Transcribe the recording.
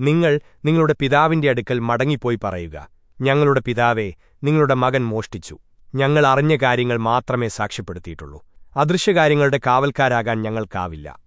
നിങ്ങൾ നിങ്ങളുടെ പിതാവിന്റെ അടുക്കൽ മടങ്ങിപ്പോയി പറയുക. ഞങ്ങളുടെ പിതാവേ നിങ്ങളുടെ മകൻ മോഷ്ടിച്ചു. ഞങ്ങൾ അറിഞ്ഞ കാര്യങ്ങൾ മാത്രമേ സാക്ഷ്യപ്പെടുത്തിയിട്ടുള്ളൂ. അദൃശ്യകാര്യങ്ങളുടെ കാവൽക്കാരാകാൻ ഞങ്ങൾക്കാവില്ല.